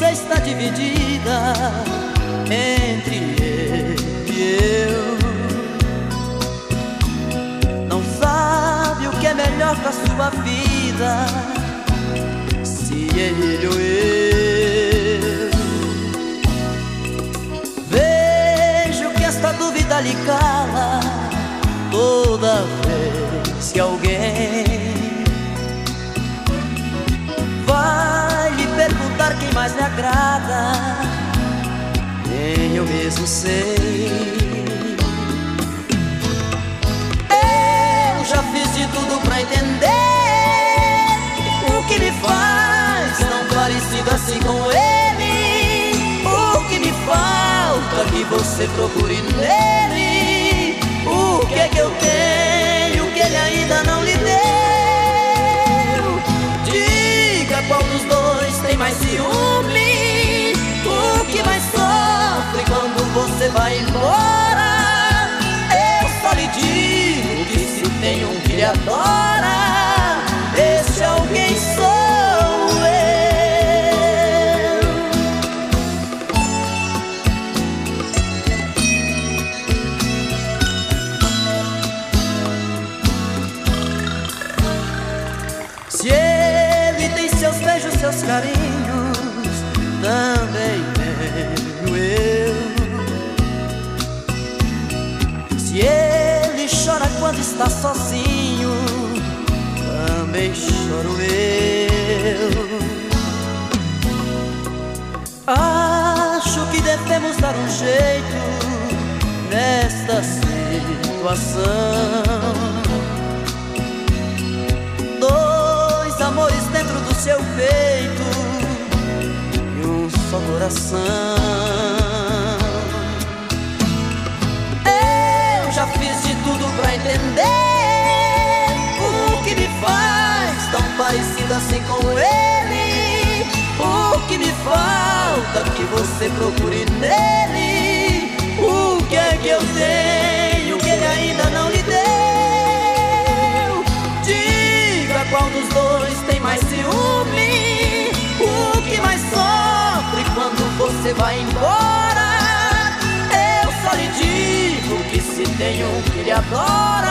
está dividida entre ele e eu. Não sabe o que é melhor pra sua vida, se ele ou eu. Vejo que esta dúvida lhe cala toda vez que alguém mesmo sei. Eu já fiz de tudo pra entender o que me faz tão parecido assim com ele. O que me falta que você procure nele. Adora, esse alguém sou eu. Se ele tem seus beijos, seus carinhos também tenho eu. Se ele chora quando está sozinho, também choro eu. Acho que devemos dar um jeito nesta situação. Dois amores dentro do seu peito só coração. Parecido assim com ele. O que me falta que você procure nele. O que é que eu tenho que ele ainda não lhe deu? Diga qual dos dois tem mais ciúme. O que mais sofre quando você vai embora? Eu só lhe digo que se tem um que lhe adora